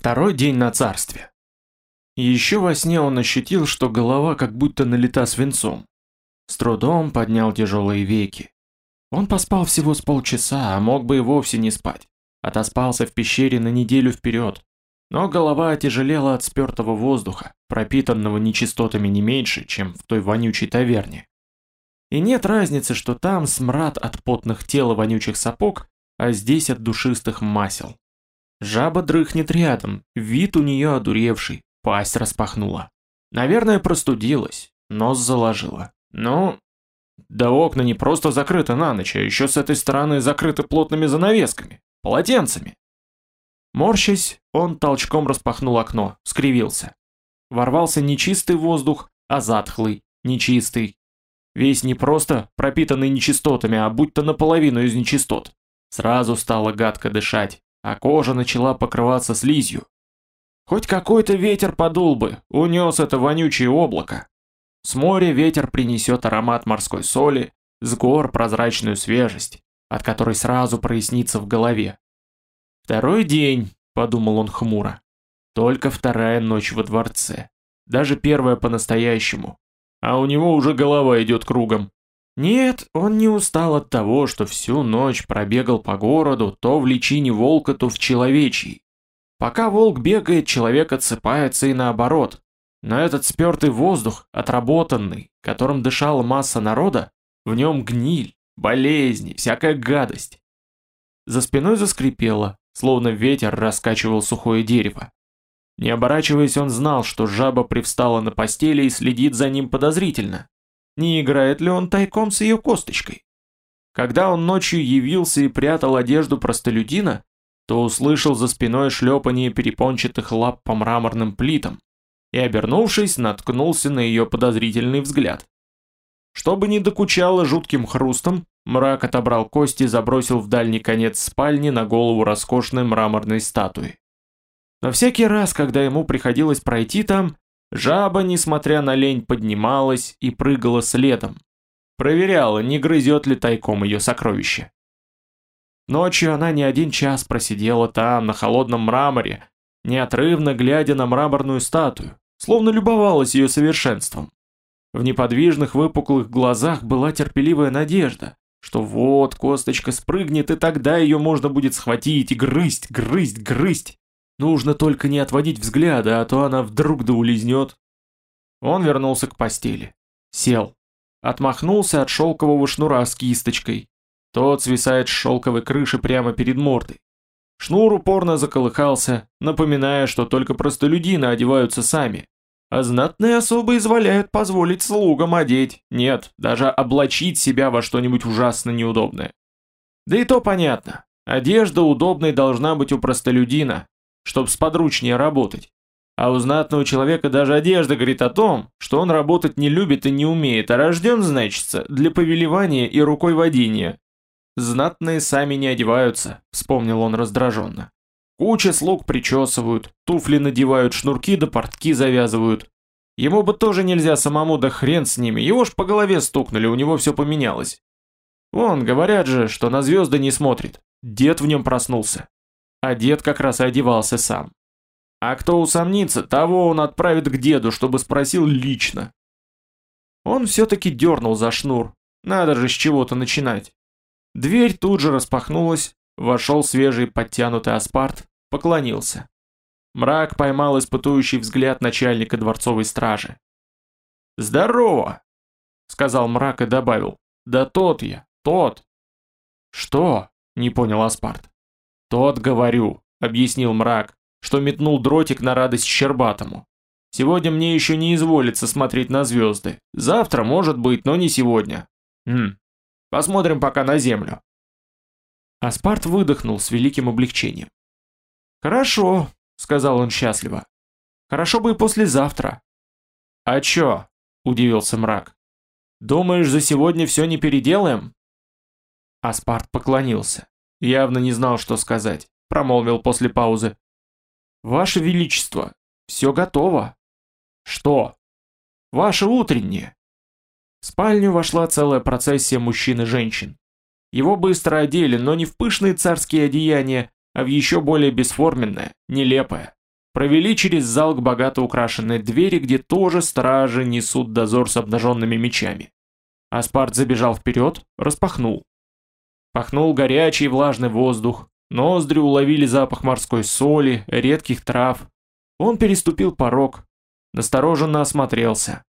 Второй день на царстве. Еще во сне он ощутил, что голова как будто налита свинцом. С трудом поднял тяжелые веки. Он поспал всего с полчаса, а мог бы и вовсе не спать. Отоспался в пещере на неделю вперед. Но голова отяжелела от спертого воздуха, пропитанного нечистотами не меньше, чем в той вонючей таверне. И нет разницы, что там смрад от потных тел и вонючих сапог, а здесь от душистых масел. Жаба дрыхнет рядом, вид у нее одуревший, пасть распахнула. Наверное, простудилась, нос заложила. Ну, да окна не просто закрыты на ночь, а еще с этой стороны закрыты плотными занавесками, полотенцами. Морщась, он толчком распахнул окно, скривился. Ворвался нечистый воздух, а затхлый, нечистый. Весь не просто пропитанный нечистотами, а будто наполовину из нечистот. Сразу стало гадко дышать, а кожа начала покрываться слизью. Хоть какой-то ветер подул бы, унес это вонючее облако. С моря ветер принесет аромат морской соли, с гор прозрачную свежесть, от которой сразу прояснится в голове. Второй день, подумал он хмуро. Только вторая ночь во дворце. Даже первая по-настоящему. А у него уже голова идет кругом. Нет, он не устал от того, что всю ночь пробегал по городу, то в личине волка, то в человечьей. Пока волк бегает, человек отсыпается и наоборот. Но этот спертый воздух, отработанный, которым дышала масса народа, в нем гниль, болезни, всякая гадость. За спиной заскрипело, словно ветер раскачивал сухое дерево. Не оборачиваясь, он знал, что жаба привстала на постели и следит за ним подозрительно. Не играет ли он тайком с ее косточкой? Когда он ночью явился и прятал одежду простолюдина, то услышал за спиной шлепание перепончатых лап по мраморным плитам и, обернувшись, наткнулся на ее подозрительный взгляд. Чтобы не докучало жутким хрустом, мрак отобрал кости и забросил в дальний конец спальни на голову роскошной мраморной статуи. Но всякий раз, когда ему приходилось пройти там, жаба, несмотря на лень, поднималась и прыгала следом. Проверяла, не грызет ли тайком ее сокровище. Ночью она не один час просидела там, на холодном мраморе, неотрывно глядя на мраморную статую, словно любовалась ее совершенством. В неподвижных выпуклых глазах была терпеливая надежда, что вот косточка спрыгнет, и тогда ее можно будет схватить и грызть, грызть, грызть. Нужно только не отводить взгляда, а то она вдруг да улизнет. Он вернулся к постели. Сел. Отмахнулся от шелкового шнура с кисточкой. Тот свисает с шелковой крыши прямо перед мордой. Шнур упорно заколыхался, напоминая, что только простолюдины одеваются сами. А знатные особы изволяют позволить слугам одеть, нет, даже облачить себя во что-нибудь ужасно неудобное. Да и то понятно, одежда удобной должна быть у простолюдина, чтобы сподручнее работать. А у знатного человека даже одежда говорит о том, что он работать не любит и не умеет, а рожден, значится, для повелевания и рукой водения. Знатные сами не одеваются, вспомнил он раздраженно. Куча слуг причесывают, туфли надевают, шнурки да портки завязывают. Ему бы тоже нельзя самому, да хрен с ними, его ж по голове стукнули, у него все поменялось. Вон, говорят же, что на звезды не смотрит. Дед в нем проснулся. А дед как раз и одевался сам. А кто усомнится, того он отправит к деду, чтобы спросил лично. Он все-таки дернул за шнур. Надо же с чего-то начинать. Дверь тут же распахнулась, вошел свежий подтянутый аспарт, поклонился. Мрак поймал испытующий взгляд начальника дворцовой стражи. «Здорово!» — сказал мрак и добавил. «Да тот я, тот!» «Что?» — не понял Аспарт. «Тот, говорю», — объяснил мрак, что метнул дротик на радость Щербатому. «Сегодня мне еще не изволится смотреть на звезды. Завтра, может быть, но не сегодня. Хм, Посмотрим пока на землю. Аспарт выдохнул с великим облегчением. «Хорошо», — сказал он счастливо. «Хорошо бы и послезавтра». «А чё?» — удивился мрак. «Думаешь, за сегодня все не переделаем?» Аспарт поклонился. Явно не знал, что сказать. Промолвил после паузы. «Ваше Величество, все готово». «Что?» «Ваше утреннее». В спальню вошла целая процессия мужчин и женщин. Его быстро одели, но не в пышные царские одеяния, а в еще более бесформенное, нелепое. провели через зал к богато украшенной двери, где тоже стражи несут дозор с обнаженными мечами. Аспарт забежал вперед, распахнул. Пахнул горячий влажный воздух, ноздри уловили запах морской соли, редких трав. Он переступил порог, настороженно осмотрелся.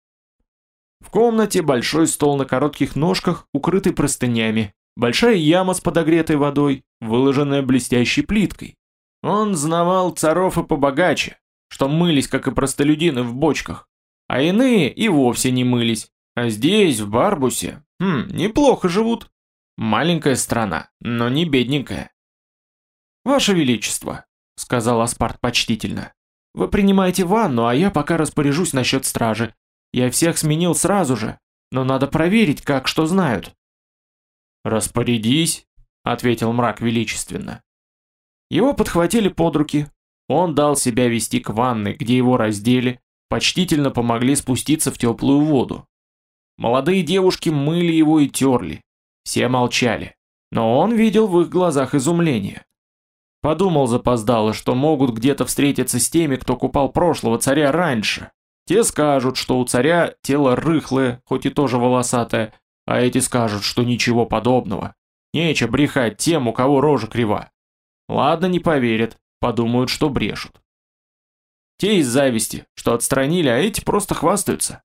В комнате большой стол на коротких ножках, укрытый простынями, большая яма с подогретой водой, выложенная блестящей плиткой. Он знавал царов и побогаче, что мылись, как и простолюдины, в бочках, а иные и вовсе не мылись. А здесь, в Барбусе, хм, неплохо живут. Маленькая страна, но не бедненькая. «Ваше Величество», — сказал Аспарт почтительно, — «вы принимаете ванну, а я пока распоряжусь насчет стражи. Я всех сменил сразу же, но надо проверить, как что знают». «Распорядись», — ответил мрак величественно. Его подхватили под руки. Он дал себя вести к ванной, где его раздели, почтительно помогли спуститься в теплую воду. Молодые девушки мыли его и терли. Все молчали. Но он видел в их глазах изумление. Подумал запоздало, что могут где-то встретиться с теми, кто купал прошлого царя раньше. Те скажут, что у царя тело рыхлое, хоть и тоже волосатое, а эти скажут, что ничего подобного. Нече брехать тем, у кого рожа крива. Ладно, не поверят, подумают, что брешут. Те из зависти, что отстранили, а эти просто хвастаются.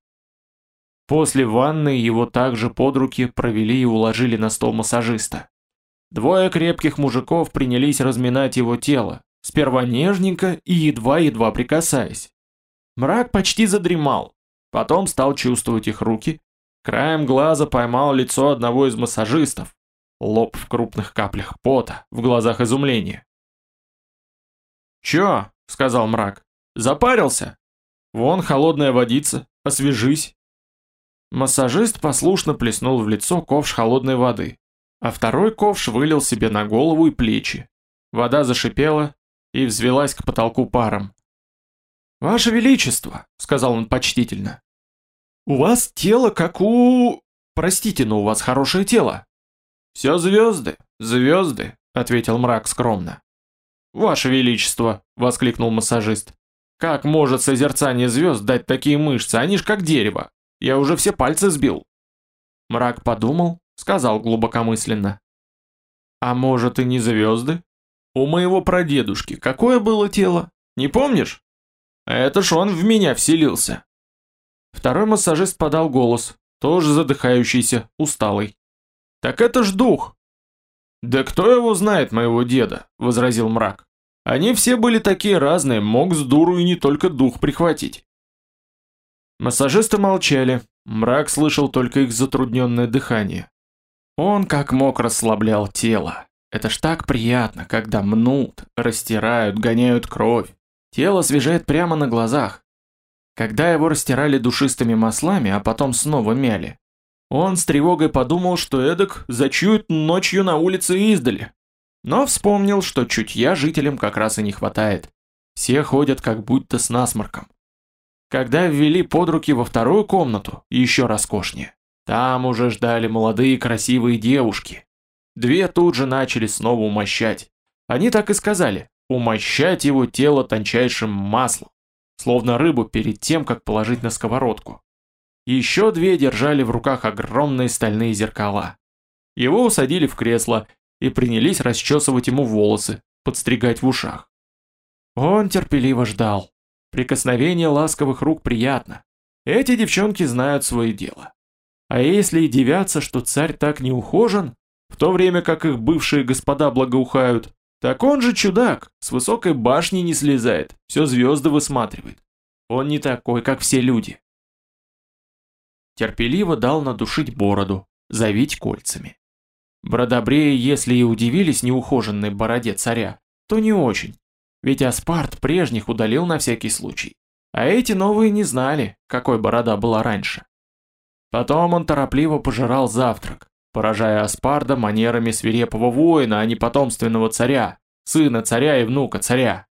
После ванны его также под руки провели и уложили на стол массажиста. Двое крепких мужиков принялись разминать его тело, сперва нежненько и едва-едва прикасаясь. Мрак почти задремал, потом стал чувствовать их руки, краем глаза поймал лицо одного из массажистов, лоб в крупных каплях пота, в глазах изумления. «Чё?» — сказал мрак. «Запарился? Вон холодная водица, освежись». Массажист послушно плеснул в лицо ковш холодной воды, а второй ковш вылил себе на голову и плечи. Вода зашипела и взвелась к потолку паром. «Ваше Величество», — сказал он почтительно, — «у вас тело как у... Простите, но у вас хорошее тело». «Все звезды, звезды», — ответил мрак скромно. «Ваше Величество», — воскликнул массажист, — «как может созерцание звезд дать такие мышцы, они ж как дерево, я уже все пальцы сбил. Мрак подумал, сказал глубокомысленно. А может и не звезды? У моего прадедушки какое было тело? Не помнишь? Это ж он в меня вселился. Второй массажист подал голос, тоже задыхающийся, усталый. Так это ж дух. Да кто его знает, моего деда, возразил мрак. Они все были такие разные, мог с дуру и не только дух прихватить. Массажисты молчали, мрак слышал только их затрудненное дыхание. Он как мог расслаблял тело. Это ж так приятно, когда мнут, растирают, гоняют кровь. Тело свежает прямо на глазах. Когда его растирали душистыми маслами, а потом снова мяли, он с тревогой подумал, что эдак зачуют ночью на улице издали. Но вспомнил, что чутья жителям как раз и не хватает. Все ходят как будто с насморком. Когда ввели под руки во вторую комнату, еще роскошнее, там уже ждали молодые красивые девушки. Две тут же начали снова умощать. Они так и сказали, умощать его тело тончайшим маслом, словно рыбу перед тем, как положить на сковородку. Еще две держали в руках огромные стальные зеркала. Его усадили в кресло и принялись расчесывать ему волосы, подстригать в ушах. Он терпеливо ждал. Прикосновение ласковых рук приятно. Эти девчонки знают свое дело. А если и девятся, что царь так не ухожен, в то время как их бывшие господа благоухают, так он же чудак, с высокой башни не слезает, все звезды высматривает. Он не такой, как все люди. Терпеливо дал надушить бороду, завить кольцами. Бродобреи, если и удивились неухоженной бороде царя, то не очень. Ведь Аспарт прежних удалил на всякий случай. А эти новые не знали, какой борода была раньше. Потом он торопливо пожирал завтрак, поражая Аспарда манерами свирепого воина, а не потомственного царя, сына царя и внука царя.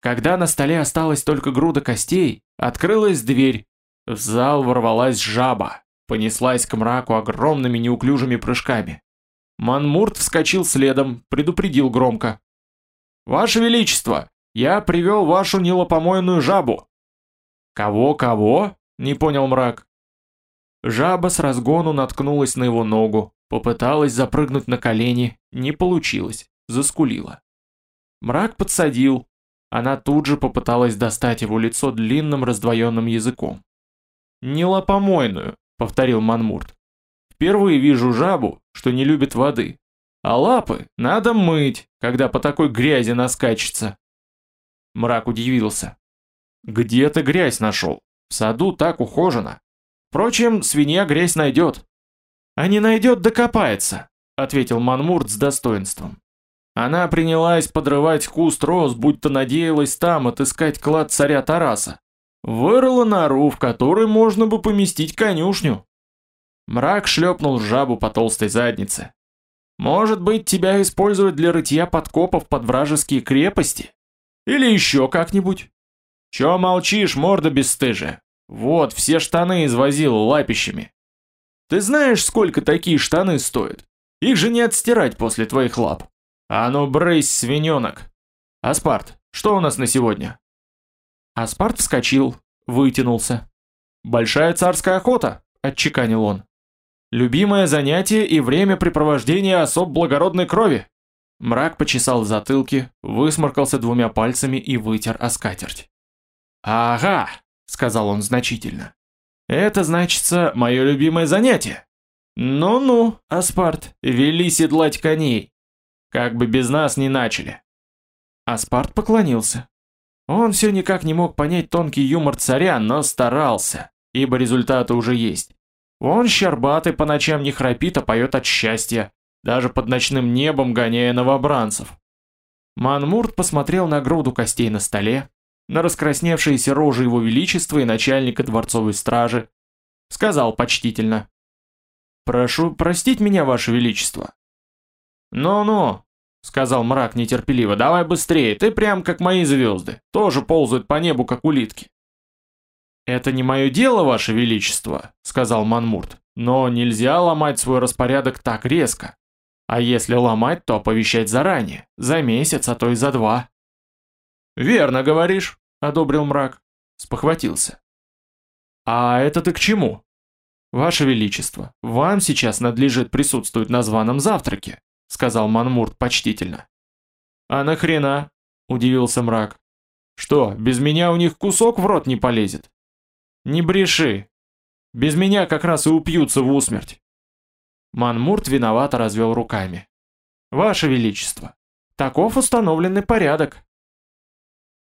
Когда на столе осталась только груда костей, открылась дверь. В зал ворвалась жаба, понеслась к мраку огромными неуклюжими прыжками. Манмурт вскочил следом, предупредил громко. «Ваше Величество, Я привел вашу нелопомойную жабу!» «Кого-кого?» — не понял мрак. Жаба с разгону наткнулась на его ногу, попыталась запрыгнуть на колени, не получилось, заскулила. Мрак подсадил, она тут же попыталась достать его лицо длинным раздвоенным языком. «Нелопомойную», — повторил Манмурт. «Впервые вижу жабу, что не любит воды. А лапы надо мыть, когда по такой грязи наскачется». Мрак удивился. «Где ты грязь нашел? В саду так ухожено. Впрочем, свинья грязь найдет». «А не найдет, докопается», — ответил Манмурт с достоинством. Она принялась подрывать куст роз, будто надеялась там отыскать клад царя Тараса. Вырыла нору, в которой можно бы поместить конюшню. Мрак шлепнул жабу по толстой заднице. Может быть, тебя используют для рытья подкопов под вражеские крепости? Или еще как-нибудь? Че молчишь, морда бесстыжая? Вот, все штаны извозил лапищами. Ты знаешь, сколько такие штаны стоят? Их же не отстирать после твоих лап. «А ну брысь, свиненок!» «Аспарт, что у нас на сегодня?» Аспарт вскочил, вытянулся. «Большая царская охота!» – отчеканил он. «Любимое занятие и времяпрепровождение особ благородной крови!» Мрак почесал в затылке, высморкался двумя пальцами и вытер о скатерть. «Ага!» – сказал он значительно. «Это, значится, мое любимое занятие!» «Ну-ну, Аспарт, вели седлать коней, как бы без нас не начали. Аспарт поклонился. Он все никак не мог понять тонкий юмор царя, но старался, ибо результаты уже есть. Он щербатый по ночам не храпит, а поет от счастья, даже под ночным небом гоняя новобранцев. Манмурт посмотрел на груду костей на столе, на раскрасневшиеся рожи его величества и начальника дворцовой стражи, сказал почтительно. «Прошу простить меня, ваше величество, «Ну-ну», — сказал мрак нетерпеливо, — «давай быстрее, ты прям как мои звезды, тоже ползают по небу, как улитки». «Это не мое дело, ваше величество», — сказал Манмурт, «но нельзя ломать свой распорядок так резко. А если ломать, то оповещать заранее, за месяц, а то и за два». «Верно говоришь», — одобрил мрак, спохватился. «А это ты к чему?» «Ваше Величество, вам сейчас надлежит присутствовать на званом завтраке. — сказал Манмурт почтительно. «А нахрена?» — удивился мрак. «Что, без меня у них кусок в рот не полезет?» «Не бреши. Без меня как раз и упьются в усмерть». Манмурт виновато развел руками. «Ваше Величество, таков установленный порядок».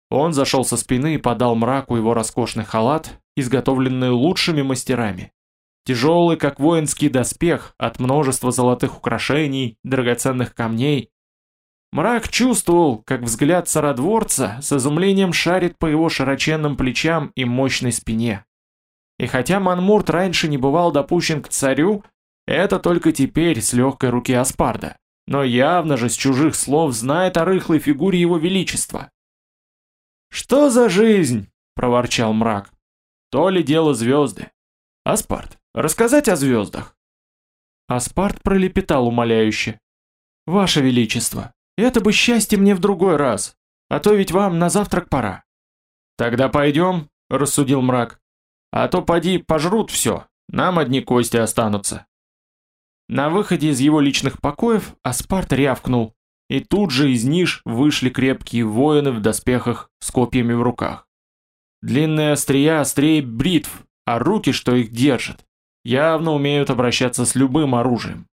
Он зашел со спины и подал мраку его роскошный халат, изготовленный лучшими мастерами тяжелый как воинский доспех от множества золотых украшений, драгоценных камней. Мрак чувствовал, как взгляд цародворца с изумлением шарит по его широченным плечам и мощной спине. И хотя Манмурт раньше не бывал допущен к царю, это только теперь с легкой руки Аспарда, но явно же с чужих слов знает о рыхлой фигуре его величества. «Что за жизнь?» – проворчал мрак. «То ли дело звезды. Аспарт, Рассказать о звездах?» Аспарт пролепетал умоляюще. «Ваше Величество, это бы счастье мне в другой раз, а то ведь вам на завтрак пора». «Тогда пойдем», — рассудил мрак. «А то поди пожрут все, нам одни кости останутся». На выходе из его личных покоев Аспарт рявкнул, и тут же из ниш вышли крепкие воины в доспехах с копьями в руках. Длинные острия острее бритв, а руки, что их держат, явно умеют обращаться с любым оружием.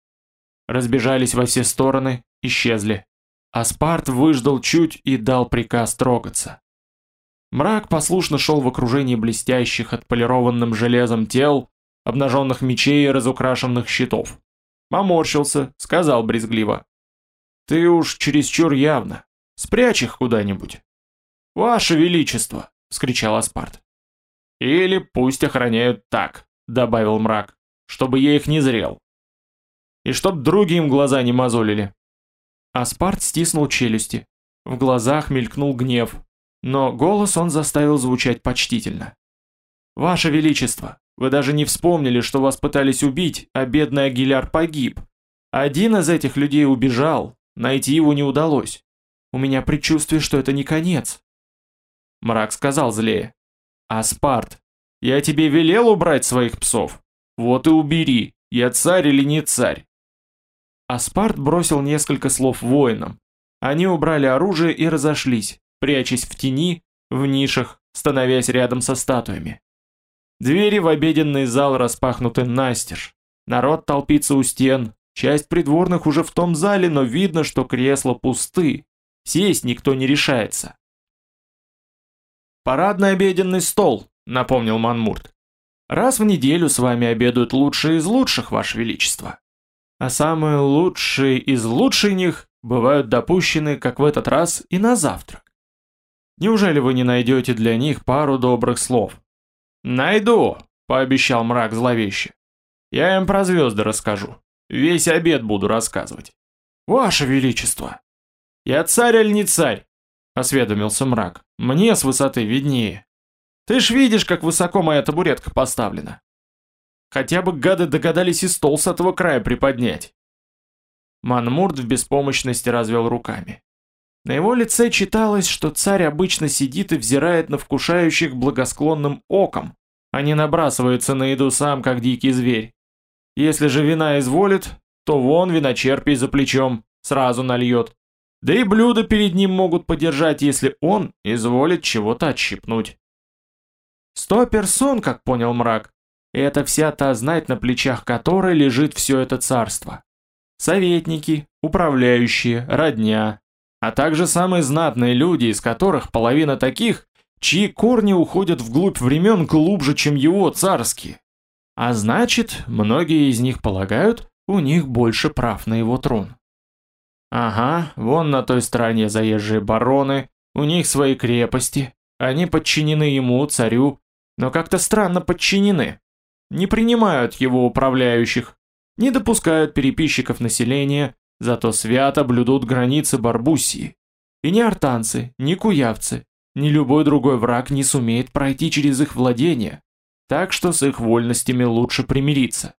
Разбежались во все стороны, исчезли. Аспарт выждал чуть и дал приказ трогаться. Мрак послушно шел в окружении блестящих отполированным железом тел, обнаженных мечей и разукрашенных щитов. Поморщился, сказал брезгливо. «Ты уж чересчур явно. Спрячь их куда-нибудь». «Ваше Величество!» — вскричал Аспарт. «Или пусть охраняют так», добавил мрак, чтобы я их не зрел. И чтоб другим глаза не мозолили. Аспарт стиснул челюсти. В глазах мелькнул гнев, но голос он заставил звучать почтительно. «Ваше Величество, вы даже не вспомнили, что вас пытались убить, а бедный Агиляр погиб. Один из этих людей убежал, найти его не удалось. У меня предчувствие, что это не конец, Мрак сказал злее. Аспарт, я тебе велел убрать своих псов. Вот и убери, я царь или не царь. Аспарт бросил несколько слов воинам. Они убрали оружие и разошлись, прячась в тени, в нишах, становясь рядом со статуями. Двери в обеденный зал распахнуты настежь. Народ толпится у стен, часть придворных уже в том зале, но видно, что кресла пусты. Сесть никто не решается. «Парадный обеденный стол», — напомнил Манмурт. «Раз в неделю с вами обедают лучшие из лучших, Ваше Величество. А самые лучшие из лучших бывают допущены, как в этот раз, и на завтрак. Неужели вы не найдете для них пару добрых слов? Найду, пообещал мрак зловеще. Я им про звезды расскажу. Весь обед буду рассказывать. Ваше Величество! Я царь или не царь? Осведомился мрак. Мне с высоты виднее. Ты ж видишь, как высоко моя табуретка поставлена. Хотя бы гады догадались и стол с этого края приподнять. Манмурт в беспомощности развел руками. На его лице читалось, что царь обычно сидит и взирает на вкушающих благосклонным оком, а не набрасывается на еду сам, как дикий зверь. Если же вина изволит, то вон виночерпий за плечом, сразу нальет. Да и блюда перед ним могут подержать, если он изволит чего-то отщипнуть. Сто персон, как понял мрак, это вся та знать, на плечах которой лежит все это царство. Советники, управляющие, родня, а также самые знатные люди, из которых половина таких, чьи корни уходят вглубь времен глубже, чем его царские. А значит, многие из них полагают, у них больше прав на его трон. Ага, вон на той стороне заезжие бароны, у них свои крепости, они подчинены ему, царю, но как-то странно подчинены. Не принимают его управляющих, не допускают переписчиков населения, зато свято блюдут границы Барбуссии. И ни артанцы, ни куявцы, ни любой другой враг не сумеет пройти через их владения, так что с их вольностями лучше примириться.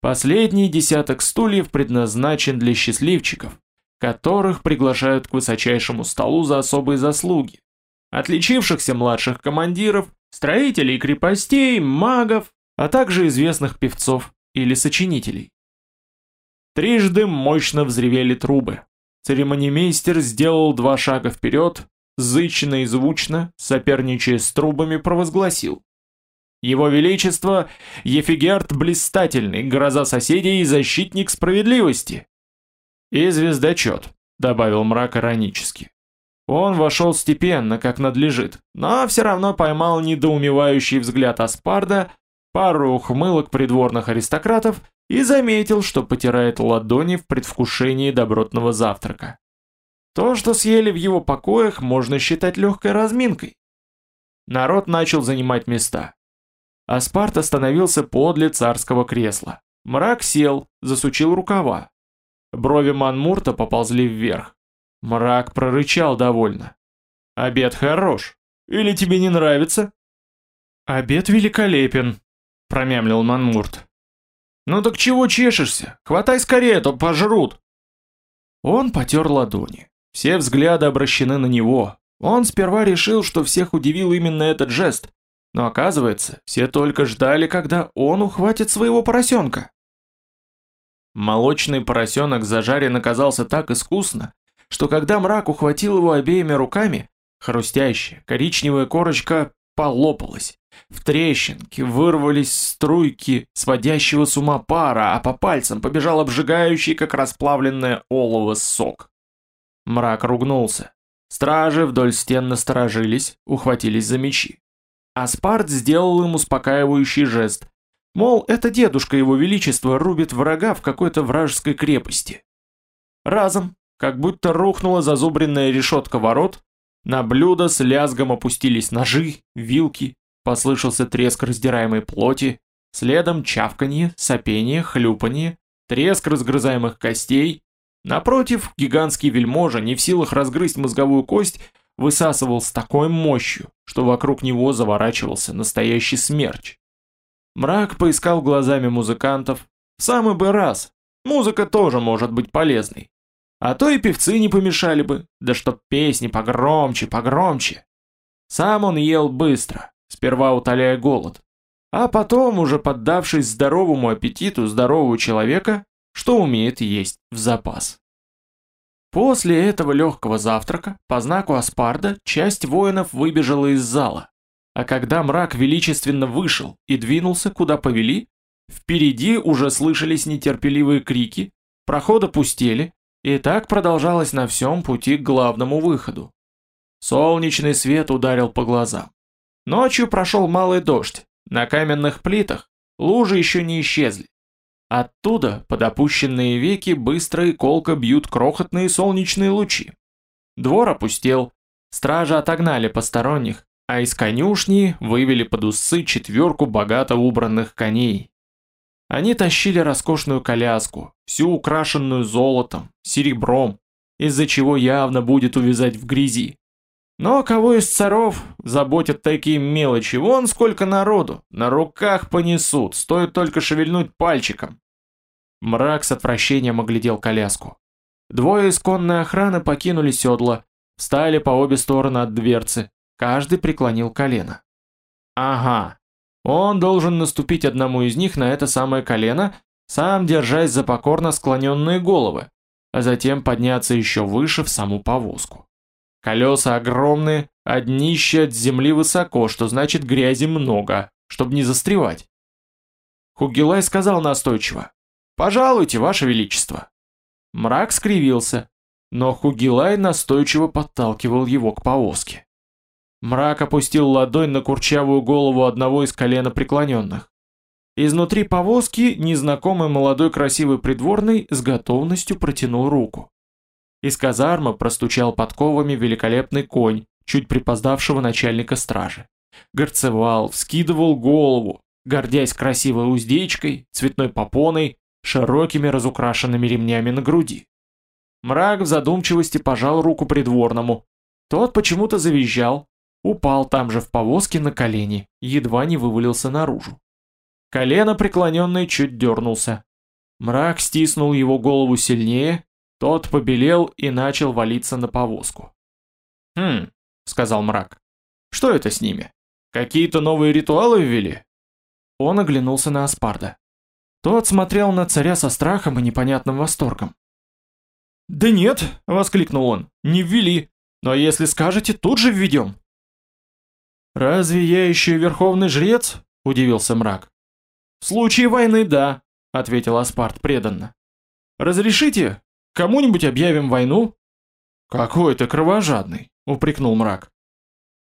Последний десяток стульев предназначен для счастливчиков, которых приглашают к высочайшему столу за особые заслуги, отличившихся младших командиров, строителей крепостей, магов, а также известных певцов или сочинителей. Трижды мощно взревели трубы. Церемонимейстер сделал два шага вперед, зычно и звучно, соперничая с трубами, провозгласил. Его Величество – Ефигерт Блистательный, гроза соседей и защитник справедливости. И звездочет, добавил мрак иронически. Он вошел степенно, как надлежит, но все равно поймал недоумевающий взгляд Аспарда, пару ухмылок придворных аристократов – и заметил, что потирает ладони в предвкушении добротного завтрака. То, что съели в его покоях, можно считать легкой разминкой. Народ начал занимать места. Аспарт остановился подле царского кресла. Мрак сел, засучил рукава. Брови Манмурта поползли вверх. Мрак прорычал довольно. «Обед хорош. Или тебе не нравится?» «Обед великолепен», — промямлил Манмурт. «Ну так чего чешешься? Хватай скорее, а то пожрут!» Он потер ладони. Все взгляды обращены на него. Он сперва решил, что всех удивил именно этот жест, но оказывается, все только ждали, когда он ухватит своего поросенка. Молочный поросенок зажарен оказался так искусно, что когда мрак ухватил его обеими руками, хрустящая коричневая корочка полопалась. В трещинке вырвались струйки сводящего с ума пара, а по пальцам побежал обжигающий, как расплавленное олово, сок. Мрак ругнулся. Стражи вдоль стен насторожились, ухватились за мечи. Аспарт сделал им успокаивающий жест. Мол, это дедушка его величества рубит врага в какой-то вражеской крепости. Разом, как будто рухнула зазубренная решетка ворот, на блюдо с лязгом опустились ножи, вилки, послышался треск раздираемой плоти, следом чавканье, сопение, хлюпанье, треск разгрызаемых костей. Напротив, гигантский вельможа, не в силах разгрызть мозговую кость, высасывал с такой мощью, что вокруг него заворачивался настоящий смерч. Мрак поискал глазами музыкантов. Самый бы раз. Музыка тоже может быть полезной. А то и певцы не помешали бы, да чтоб песни погромче, погромче. Сам он ел быстро, сперва утоляя голод, а потом, уже поддавшись здоровому аппетиту здорового человека, что умеет есть в запас. После этого легкого завтрака, по знаку Аспарда, часть воинов выбежала из зала. А когда мрак величественно вышел и двинулся, куда повели, впереди уже слышались нетерпеливые крики, проходы пустели, и так продолжалось на всем пути к главному выходу. Солнечный свет ударил по глазам. Ночью прошел малый дождь, на каменных плитах лужи еще не исчезли. Оттуда, под опущенные веки, быстро и колко бьют крохотные солнечные лучи. Двор опустел, стражи отогнали посторонних, а из конюшни вывели под усы четверку богато убранных коней. Они тащили роскошную коляску, всю украшенную золотом, серебром, из-за чего явно будет увязать в грязи. Но кого из царов заботят такие мелочи? Вон сколько народу, на руках понесут, стоит только шевельнуть пальчиком. Мрак с отвращением оглядел коляску. Двое из конной охраны покинули седла, встали по обе стороны от дверцы, каждый преклонил колено. Ага, он должен наступить одному из них на это самое колено, сам держась за покорно склоненные головы, а затем подняться еще выше в саму повозку. Колеса огромные, а днище от земли высоко, что значит грязи много, чтобы не застревать. Хугилай сказал настойчиво. «Пожалуйте, ваше величество». Мрак скривился, но Хугилай настойчиво подталкивал его к повозке. Мрак опустил ладонь на курчавую голову одного из колена преклоненных. Изнутри повозки незнакомый молодой красивый придворный с готовностью протянул руку. Из казармы простучал подковами великолепный конь, чуть припоздавшего начальника стражи. Горцевал, вскидывал голову, гордясь красивой уздечкой, цветной попоной, широкими разукрашенными ремнями на груди. Мрак в задумчивости пожал руку придворному. Тот почему-то завизжал, упал там же в повозке на колени, едва не вывалился наружу. Колено преклоненное чуть дернулся. Мрак стиснул его голову сильнее, тот побелел и начал валиться на повозку. «Хм», — сказал мрак, — «что это с ними? Какие-то новые ритуалы ввели?» Он оглянулся на Аспарда. Тот смотрел на царя со страхом и непонятным восторгом. «Да нет!» — воскликнул он. «Не ввели! Но если скажете, тут же введем!» «Разве я еще верховный жрец?» — удивился мрак. «В случае войны, да», — ответил Аспарт преданно. «Разрешите, Кому-нибудь объявим войну?» «Какой ты кровожадный», — упрекнул мрак.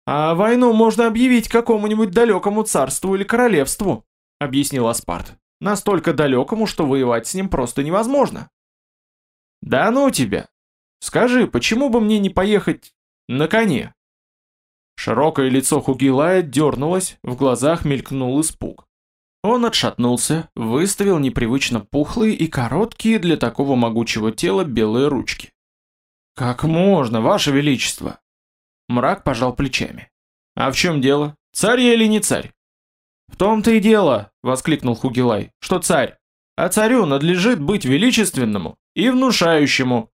«А войну можно объявить какому-нибудь далекому царству или королевству», — объяснил Аспарт. «Настолько далекому, что воевать с ним просто невозможно». «Да ну тебя! Скажи, почему бы мне не поехать на коне?» Широкое лицо Хугилая дернулось, в глазах мелькнул испуг. Он отшатнулся, выставил непривычно пухлые и короткие для такого могучего тела белые ручки. «Как можно, ваше величество?» Мрак пожал плечами. «А в чем дело? Царь или не царь?» «В том-то и дело», — воскликнул Хугилай, — «что царь. А царю надлежит быть величественному и внушающему.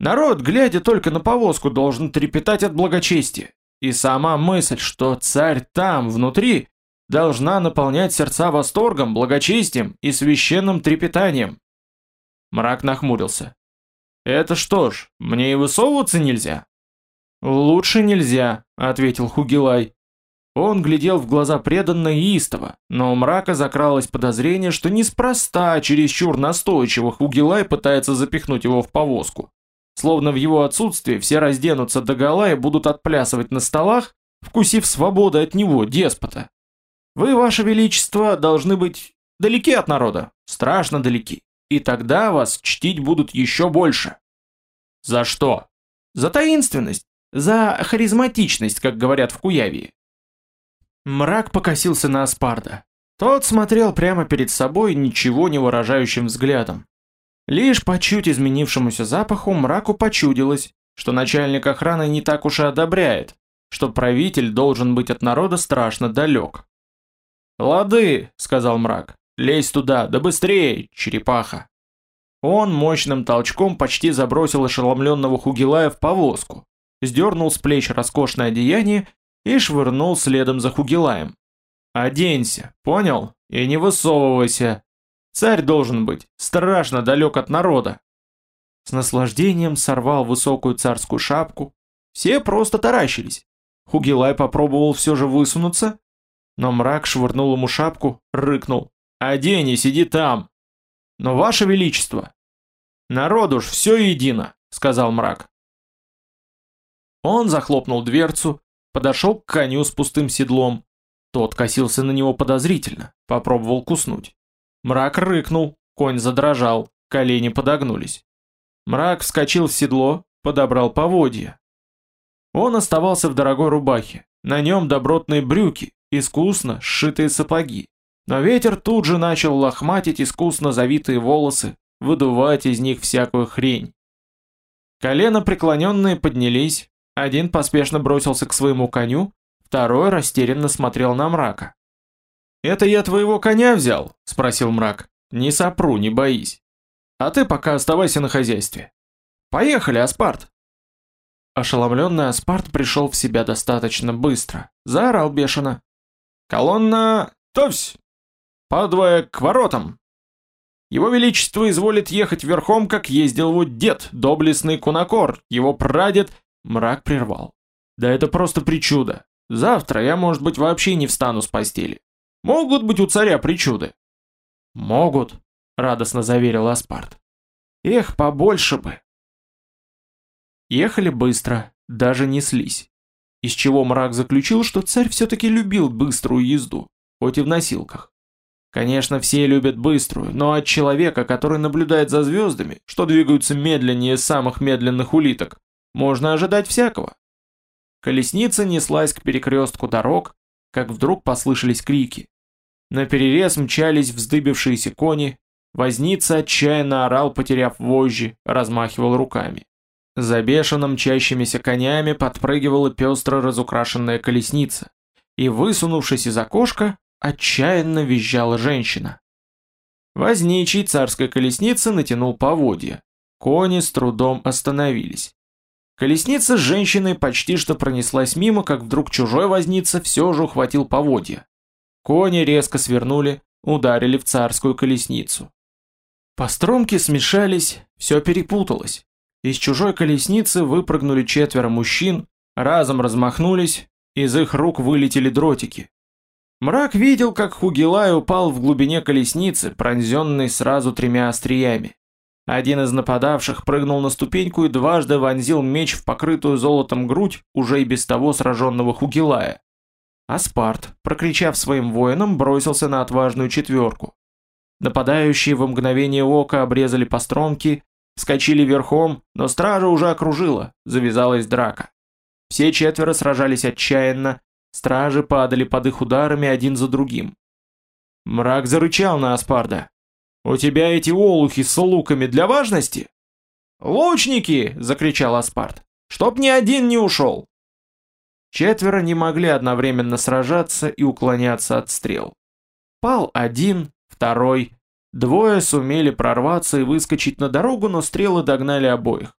Народ, глядя только на повозку, должен трепетать от благочестия. И сама мысль, что царь там, внутри, должна наполнять сердца восторгом, благочестием и священным трепетанием. Мрак нахмурился. Это что ж, мне и высовываться нельзя? Лучше нельзя, ответил Хугилай. Он глядел в глаза преданно и истово, но у мрака закралось подозрение, что неспроста чересчур настойчиво Хугилай пытается запихнуть его в повозку. Словно в его отсутствие все разденутся догола и будут отплясывать на столах, вкусив свободы от него, деспота. Вы, ваше величество, должны быть далеки от народа, страшно далеки, и тогда вас чтить будут еще больше. За что? За таинственность, за харизматичность, как говорят в Куявии. Мрак покосился на Аспарда. Тот смотрел прямо перед собой ничего не выражающим взглядом. Лишь по чуть изменившемуся запаху мраку почудилось, что начальник охраны не так уж и одобряет, что правитель должен быть от народа страшно далек. «Лады», — сказал мрак, — «лезь туда, да быстрее, черепаха». Он мощным толчком почти забросил ошеломленного Хугилая в повозку, сдернул с плеч роскошное одеяние и швырнул следом за Хугилаем. «Оденься, понял? И не высовывайся. Царь должен быть, страшно далек от народа». С наслаждением сорвал высокую царскую шапку. Все просто таращились. Хугилай попробовал все же высунуться, но мрак швырнул ему шапку, рыкнул. «Одень и сиди там!» «Но, ваше величество!» «Народу ж все едино!» — сказал мрак. Он захлопнул дверцу, подошел к коню с пустым седлом. Тот косился на него подозрительно, попробовал куснуть. Мрак рыкнул, конь задрожал, колени подогнулись. Мрак вскочил в седло, подобрал поводья. Он оставался в дорогой рубахе, на нем добротные брюки, искусно сшитые сапоги. Но ветер тут же начал лохматить искусно завитые волосы, выдувать из них всякую хрень. Колено преклоненные поднялись, один поспешно бросился к своему коню, второй растерянно смотрел на мрака. «Это я твоего коня взял?» – спросил мрак. «Не сопру, не боись. А ты пока оставайся на хозяйстве. Поехали, Аспарт!» Ошеломленный Аспарт пришел в себя достаточно быстро. Заорал бешено. «Колонна... Товсь! Подвое к воротам!» Его Величество изволит ехать верхом, как ездил вот дед, доблестный Кунакор, его прадед... Мрак прервал. Да это просто причуда. Завтра я, может быть, вообще не встану с постели. Могут быть у царя причуды. Могут, радостно заверил Аспарт. Эх, побольше бы. Ехали быстро, даже неслись. Из чего мрак заключил, что царь все-таки любил быструю езду, хоть и в носилках. Конечно, все любят быструю, но от человека, который наблюдает за звездами, что двигаются медленнее самых медленных улиток, можно ожидать всякого. Колесница неслась к перекрестку дорог, как вдруг послышались крики. На перерез мчались вздыбившиеся кони, возница отчаянно орал, потеряв вожжи, размахивал руками. За бешено мчащимися конями подпрыгивала пестро разукрашенная колесница, и, высунувшись из окошка, отчаянно визжала женщина. Возничий царской колесницы натянул поводья. Кони с трудом остановились. Колесница с женщиной почти что пронеслась мимо, как вдруг чужой возница все же ухватил поводья. Кони резко свернули, ударили в царскую колесницу. Постромки смешались, все перепуталось. Из чужой колесницы выпрыгнули четверо мужчин, разом размахнулись, из их рук вылетели дротики. Мрак видел, как Хугилай упал в глубине колесницы, пронзенный сразу тремя остриями. Один из нападавших прыгнул на ступеньку и дважды вонзил меч в покрытую золотом грудь уже и без того сраженного Хугилая. Аспарт, прокричав своим воинам, бросился на отважную четверку. Нападающие в мгновение ока обрезали постромки, Скочили верхом, но стража уже окружила, завязалась драка. Все четверо сражались отчаянно, стражи падали под их ударами один за другим. Мрак зарычал на Аспарда. «У тебя эти олухи с луками для важности?» «Лучники!» — закричал Аспард. «Чтоб ни один не ушел!» Четверо не могли одновременно сражаться и уклоняться от стрел. Пал один, второй, Двое сумели прорваться и выскочить на дорогу, но стрелы догнали обоих.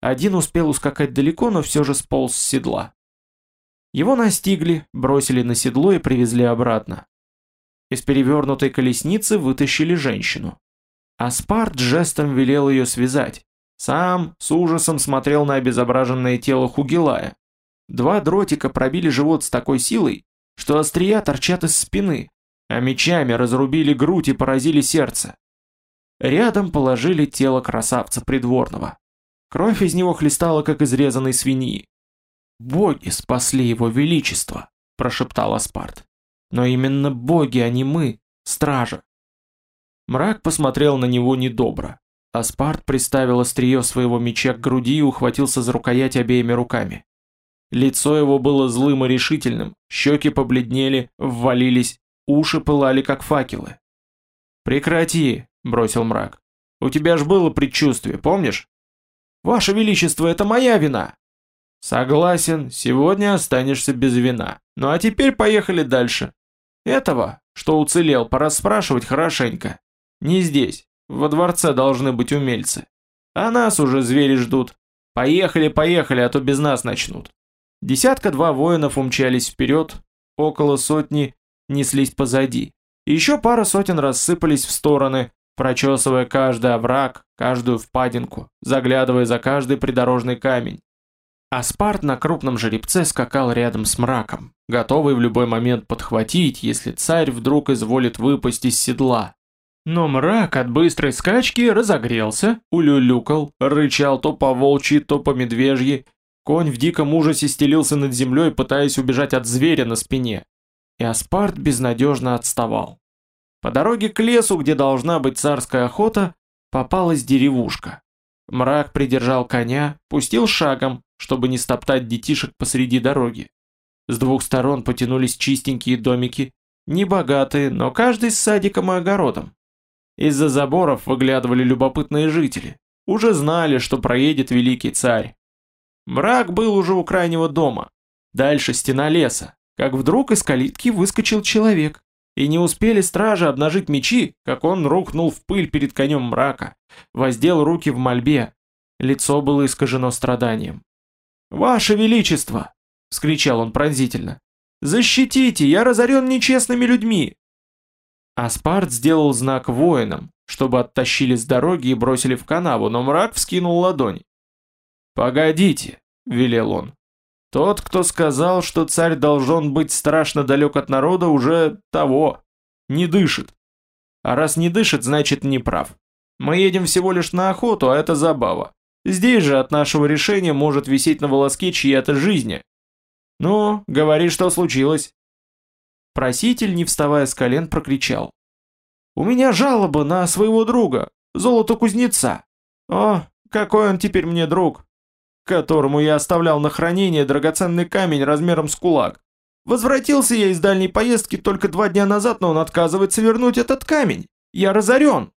Один успел ускакать далеко, но все же сполз с седла. Его настигли, бросили на седло и привезли обратно. Из перевернутой колесницы вытащили женщину. Аспарт жестом велел ее связать. Сам с ужасом смотрел на обезображенное тело Хугилая. Два дротика пробили живот с такой силой, что острия торчат из спины, а мечами разрубили грудь и поразили сердце. Рядом положили тело красавца придворного. Кровь из него хлестала, как из резаной свиньи. «Боги спасли его величество», – прошептал Аспарт. «Но именно боги, а не мы, стража». Мрак посмотрел на него недобро. Аспарт приставил острие своего меча к груди и ухватился за рукоять обеими руками. Лицо его было злым и решительным, щеки побледнели, ввалились, Уши пылали, как факелы. «Прекрати!» – бросил мрак. «У тебя ж было предчувствие, помнишь?» «Ваше Величество, это моя вина!» «Согласен, сегодня останешься без вина. Ну а теперь поехали дальше. Этого, что уцелел, пора спрашивать хорошенько. Не здесь, во дворце должны быть умельцы. А нас уже звери ждут. Поехали, поехали, а то без нас начнут». Десятка-два воинов умчались вперед, около сотни неслись позади. Еще пара сотен рассыпались в стороны, прочесывая каждый овраг, каждую впадинку, заглядывая за каждый придорожный камень. Аспарт на крупном жеребце скакал рядом с мраком, готовый в любой момент подхватить, если царь вдруг изволит выпасть из седла. Но мрак от быстрой скачки разогрелся, улюлюкал, рычал то по волчьи, то по медвежьи. Конь в диком ужасе стелился над землей, пытаясь убежать от зверя на спине. И Аспарт безнадежно отставал. По дороге к лесу, где должна быть царская охота, попалась деревушка. Мрак придержал коня, пустил шагом, чтобы не стоптать детишек посреди дороги. С двух сторон потянулись чистенькие домики, небогатые, но каждый с садиком и огородом. Из-за заборов выглядывали любопытные жители, уже знали, что проедет великий царь. Мрак был уже у крайнего дома, дальше стена леса, как вдруг из калитки выскочил человек, и не успели стражи обнажить мечи, как он рухнул в пыль перед конем мрака, воздел руки в мольбе, лицо было искажено страданием. «Ваше Величество!» — вскричал он пронзительно. «Защитите! Я разорен нечестными людьми!» Аспарт сделал знак воинам, чтобы оттащили с дороги и бросили в канаву, но мрак вскинул ладонь. «Погодите!» — велел он. «Тот, кто сказал, что царь должен быть страшно далек от народа, уже того, не дышит. А раз не дышит, значит не прав. Мы едем всего лишь на охоту, а это забава. Здесь же от нашего решения может висеть на волоске чья-то жизнь. Ну, говори, что случилось. Проситель, не вставая с колен, прокричал. У меня жалоба на своего друга, золото кузнеца. О, какой он теперь мне друг, которому я оставлял на хранение драгоценный камень размером с кулак. Возвратился я из дальней поездки только два дня назад, но он отказывается вернуть этот камень. Я разорен.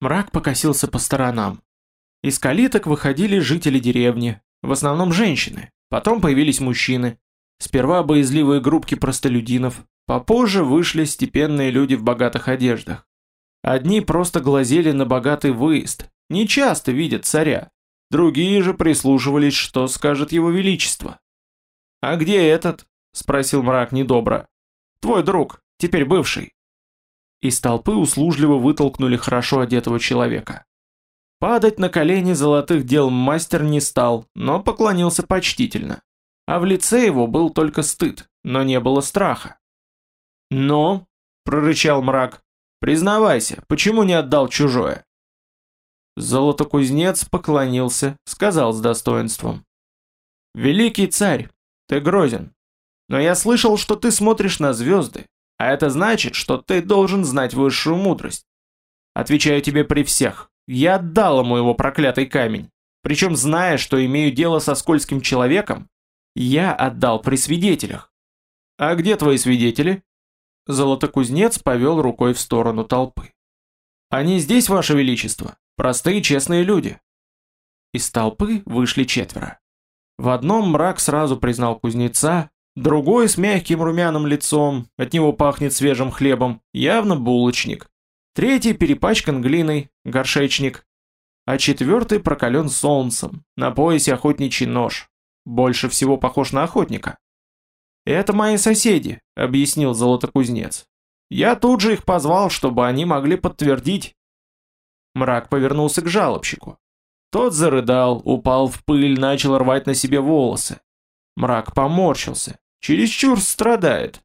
Мрак покосился по сторонам. Из калиток выходили жители деревни, в основном женщины, потом появились мужчины. Сперва боязливые группки простолюдинов, попозже вышли степенные люди в богатых одеждах. Одни просто глазели на богатый выезд, не часто видят царя, другие же прислушивались, что скажет его величество. «А где этот?» – спросил мрак недобро. «Твой друг, теперь бывший». Из толпы услужливо вытолкнули хорошо одетого человека. Падать на колени золотых дел мастер не стал, но поклонился почтительно. А в лице его был только стыд, но не было страха. «Но», — прорычал мрак, — «признавайся, почему не отдал чужое?» Золотокузнец поклонился, сказал с достоинством. «Великий царь, ты грозен, но я слышал, что ты смотришь на звезды, а это значит, что ты должен знать высшую мудрость. Отвечаю тебе при всех, я отдал ему его проклятый камень. Причем, зная, что имею дело со скользким человеком, я отдал при свидетелях. А где твои свидетели? Золотокузнец повел рукой в сторону толпы. Они здесь, ваше величество, простые честные люди. Из толпы вышли четверо. В одном мрак сразу признал кузнеца, другой с мягким румяным лицом, от него пахнет свежим хлебом, явно булочник. Третий перепачкан глиной, горшечник. А четвертый прокален солнцем, на поясе охотничий нож. Больше всего похож на охотника. «Это мои соседи», — объяснил золотокузнец. «Я тут же их позвал, чтобы они могли подтвердить». Мрак повернулся к жалобщику. Тот зарыдал, упал в пыль, начал рвать на себе волосы. Мрак поморщился. Чересчур страдает.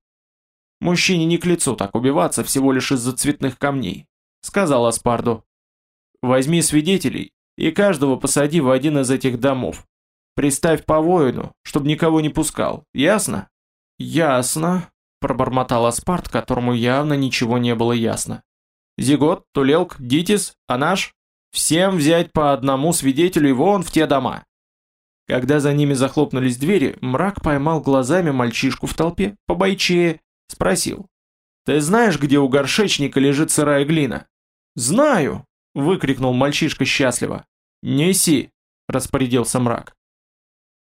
Мужчине не к лицу так убиваться всего лишь из-за цветных камней, сказал Аспарду. Возьми свидетелей и каждого посади в один из этих домов. Приставь по воину, чтобы никого не пускал. Ясно? Ясно, пробормотал Аспарт, которому явно ничего не было ясно. Зигот, Тулелк, Дитис, Анаш, всем взять по одному свидетелю и вон в те дома. Когда за ними захлопнулись двери, мрак поймал глазами мальчишку в толпе, побойчее, Спросил. «Ты знаешь, где у горшечника лежит сырая глина?» «Знаю!» — выкрикнул мальчишка счастливо. «Неси!» — распорядился мрак.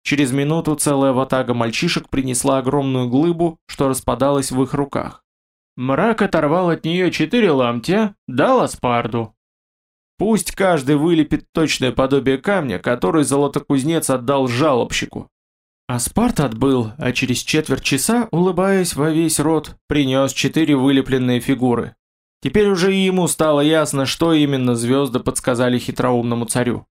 Через минуту целая ватага мальчишек принесла огромную глыбу, что распадалась в их руках. Мрак оторвал от нее четыре ламтя, дал Аспарду. Пусть каждый вылепит точное подобие камня, который золотокузнец отдал жалобщику. Аспарт отбыл, а через четверть часа, улыбаясь во весь рот, принес четыре вылепленные фигуры. Теперь уже и ему стало ясно, что именно звезды подсказали хитроумному царю.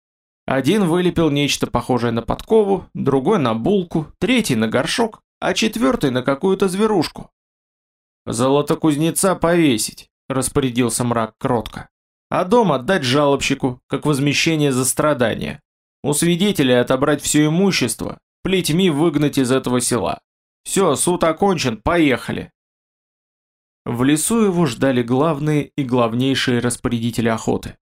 Один вылепил нечто похожее на подкову, другой на булку, третий на горшок, а четвертый на какую-то зверушку. «Золото кузнеца повесить», — распорядился мрак кротко. «А дом отдать жалобщику, как возмещение за страдания. У свидетелей отобрать все имущество, плетьми выгнать из этого села. Все, суд окончен, поехали. В лесу его ждали главные и главнейшие распорядители охоты.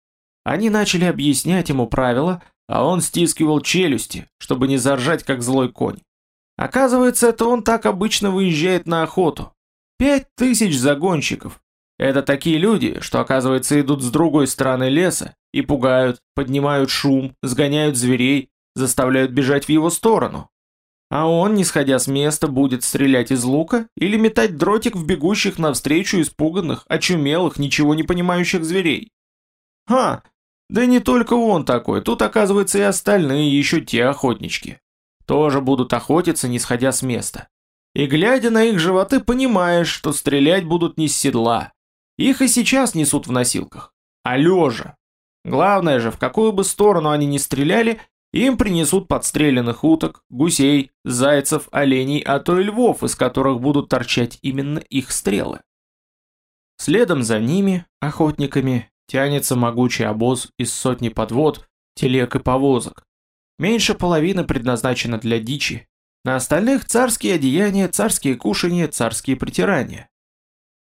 Они начали объяснять ему правила, а он стискивал челюсти, чтобы не заржать как злой конь. Оказывается, это он так обычно выезжает на охоту. Пять тысяч загонщиков. Это такие люди, что, оказывается, идут с другой стороны леса и пугают, поднимают шум, сгоняют зверей, заставляют бежать в его сторону. А он, не сходя с места, будет стрелять из лука или метать дротик в бегущих навстречу испуганных, очумелых, ничего не понимающих зверей. Ха, да не только он такой, тут оказывается и остальные, еще те охотнички. Тоже будут охотиться, не сходя с места. И глядя на их животы, понимаешь, что стрелять будут не с седла. Их и сейчас несут в носилках. А лежа. Главное же, в какую бы сторону они ни стреляли, им принесут подстреленных уток, гусей, зайцев, оленей, а то и львов, из которых будут торчать именно их стрелы. Следом за ними, охотниками, тянется могучий обоз из сотни подвод, телег и повозок. Меньше половины предназначено для дичи. На остальных царские одеяния, царские кушанья, царские притирания.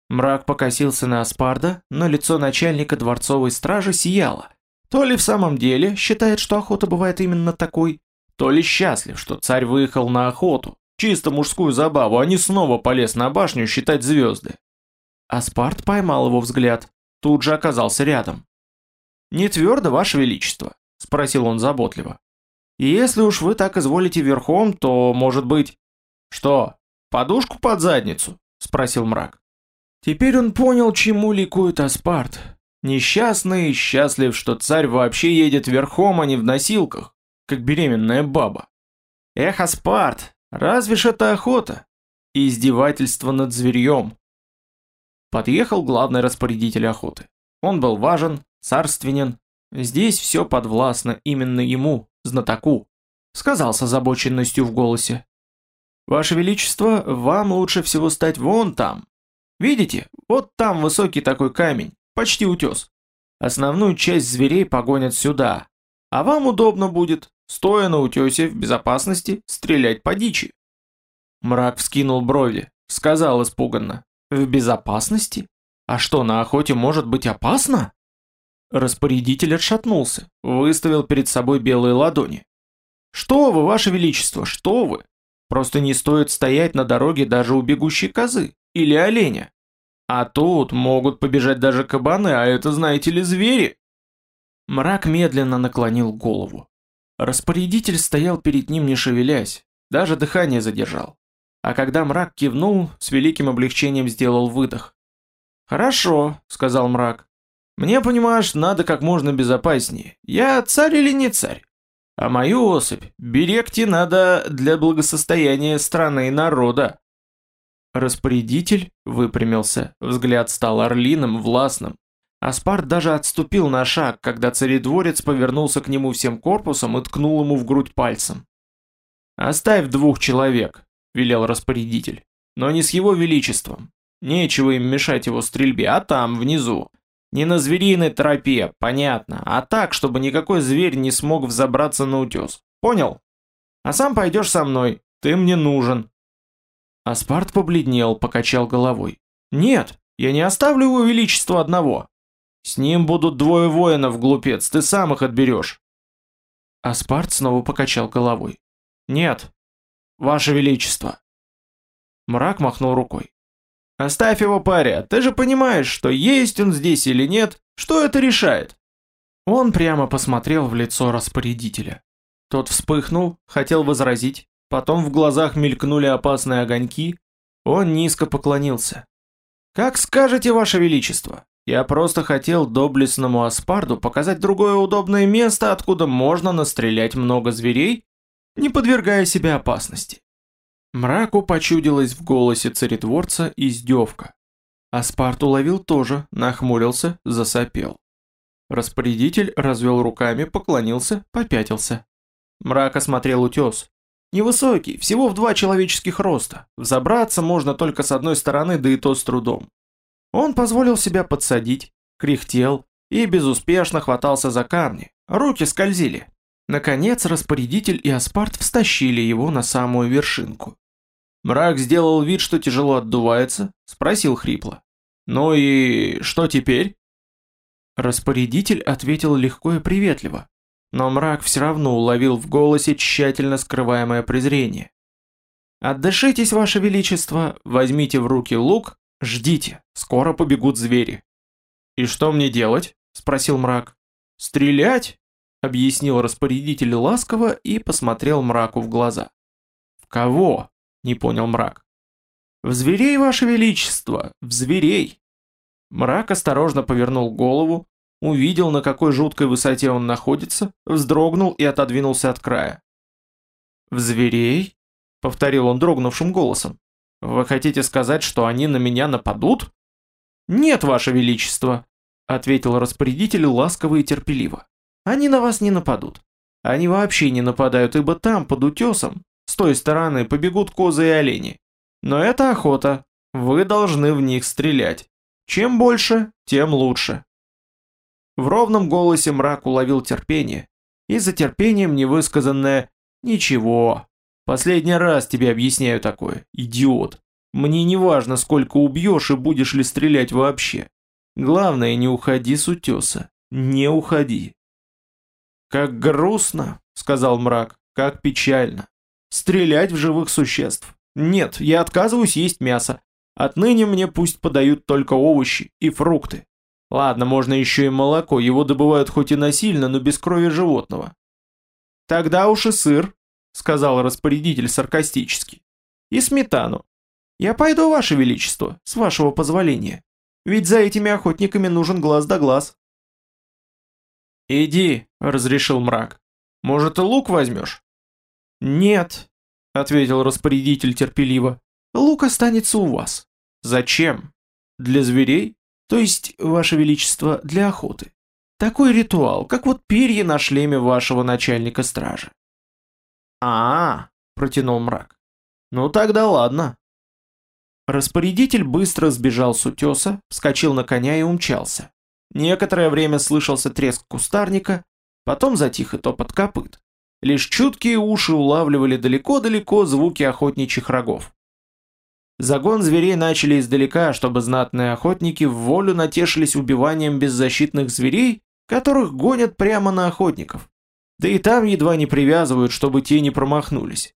Мрак покосился на Аспарда, но лицо начальника дворцовой стражи сияло. То ли в самом деле считает, что охота бывает именно такой, то ли счастлив, что царь выехал на охоту, чисто мужскую забаву, а не снова полез на башню считать звезды. Аспарт поймал его взгляд, тут же оказался рядом. «Не твердо, ваше величество?» – спросил он заботливо. «И если уж вы так изволите верхом, то, может быть...» «Что, подушку под задницу?» – спросил мрак. Теперь он понял, чему ликует Аспарт. Несчастный и счастлив, что царь вообще едет верхом, а не в носилках, как беременная баба. Эх, Аспарт, разве ж это охота? И издевательство над зверьем. Подъехал главный распорядитель охоты. Он был важен, царственен. Здесь все подвластно именно ему, знатоку. Сказал с озабоченностью в голосе. Ваше Величество, вам лучше всего стать вон там. Видите, вот там высокий такой камень. Почти утес. Основную часть зверей погонят сюда. А вам удобно будет, стоя на утесе в безопасности, стрелять по дичи. Мрак вскинул брови, сказал испуганно. В безопасности? А что, на охоте может быть опасно? Распорядитель отшатнулся, выставил перед собой белые ладони. Что вы, ваше величество, что вы? Просто не стоит стоять на дороге даже у бегущей козы или оленя. А тут могут побежать даже кабаны, а это, знаете ли, звери. Мрак медленно наклонил голову. Распорядитель стоял перед ним не шевелясь, даже дыхание задержал. А когда мрак кивнул, с великим облегчением сделал выдох. «Хорошо», — сказал мрак. «Мне, понимаешь, надо как можно безопаснее. Я царь или не царь? А мою особь берегти надо для благосостояния страны и народа. Распорядитель выпрямился, взгляд стал орлиным, властным. Аспарт даже отступил на шаг, когда царедворец повернулся к нему всем корпусом и ткнул ему в грудь пальцем. «Оставь двух человек», — велел распорядитель, — «но не с его величеством. Нечего им мешать его стрельбе, а там, внизу. Не на звериной тропе, понятно, а так, чтобы никакой зверь не смог взобраться на утес. Понял? А сам пойдешь со мной, ты мне нужен, Аспарт побледнел, покачал головой. «Нет, я не оставлю его величество одного. С ним будут двое воинов, глупец, ты сам их отберешь». Аспарт снова покачал головой. «Нет, ваше величество». Мрак махнул рукой. «Оставь его, паря, ты же понимаешь, что есть он здесь или нет, что это решает?» Он прямо посмотрел в лицо распорядителя. Тот вспыхнул, хотел возразить, потом в глазах мелькнули опасные огоньки, он низко поклонился. «Как скажете, Ваше Величество, я просто хотел доблестному Аспарду показать другое удобное место, откуда можно настрелять много зверей не подвергая себя опасности. Мраку почудилась в голосе царедворца издевка. Аспарт уловил тоже, нахмурился, засопел. Распорядитель развел руками, поклонился, попятился. Мрак осмотрел утес. Невысокий, всего в два человеческих роста. Взобраться можно только с одной стороны, да и то с трудом. Он позволил себя подсадить, кряхтел и безуспешно хватался за камни. Руки скользили. Наконец распорядитель и Аспарт встащили его на самую вершинку. Мрак сделал вид, что тяжело отдувается, спросил хрипло. «Ну и что теперь?» Распорядитель ответил легко и приветливо, но мрак все равно уловил в голосе тщательно скрываемое презрение. «Отдышитесь, ваше величество, возьмите в руки лук, ждите, скоро побегут звери». «И что мне делать?» – спросил мрак. «Стрелять?» – объяснил распорядитель ласково и посмотрел мраку в глаза. «В кого?» – не понял мрак. «В зверей, ваше величество, в зверей!» Мрак осторожно повернул голову, увидел, на какой жуткой высоте он находится, вздрогнул и отодвинулся от края. «В зверей?» — повторил он дрогнувшим голосом. «Вы хотите сказать, что они на меня нападут?» «Нет, ваше величество», — ответил распорядитель ласково и терпеливо. «Они на вас не нападут. Они вообще не нападают, ибо там, под утесом, с той стороны побегут козы и олени. Но это охота. Вы должны в них стрелять. Чем больше, тем лучше. В ровном голосе мрак уловил терпение, и за терпением невысказанное «Ничего, последний раз тебе объясняю такое, идиот. Мне не важно, сколько убьешь и будешь ли стрелять вообще. Главное, не уходи с утеса, не уходи». «Как грустно», — сказал мрак, — «как печально. Стрелять в живых существ. Нет, я отказываюсь есть мясо. Отныне мне пусть подают только овощи и фрукты. Ладно, можно еще и молоко, его добывают хоть и насильно, но без крови животного. Тогда уж и сыр, сказал распорядитель саркастически. И сметану. Я пойду, ваше величество, с вашего позволения. Ведь за этими охотниками нужен глаз да глаз. «Иди», — разрешил мрак. «Может, и лук возьмешь?» «Нет», — ответил распорядитель терпеливо. Лук останется у вас. Зачем? Для зверей? То есть, ваше величество, для охоты. Такой ритуал, как вот перья на шлеме вашего начальника стражи. А, -а, -а протянул мрак. Ну тогда ладно. Распорядитель быстро сбежал с утеса, вскочил на коня и умчался. Некоторое время слышался треск кустарника, потом затих и топот копыт. Лишь чуткие уши улавливали далеко-далеко звуки охотничьих рогов. Загон зверей начали издалека, чтобы знатные охотники в волю натешились убиванием беззащитных зверей, которых гонят прямо на охотников. Да и там едва не привязывают, чтобы те не промахнулись.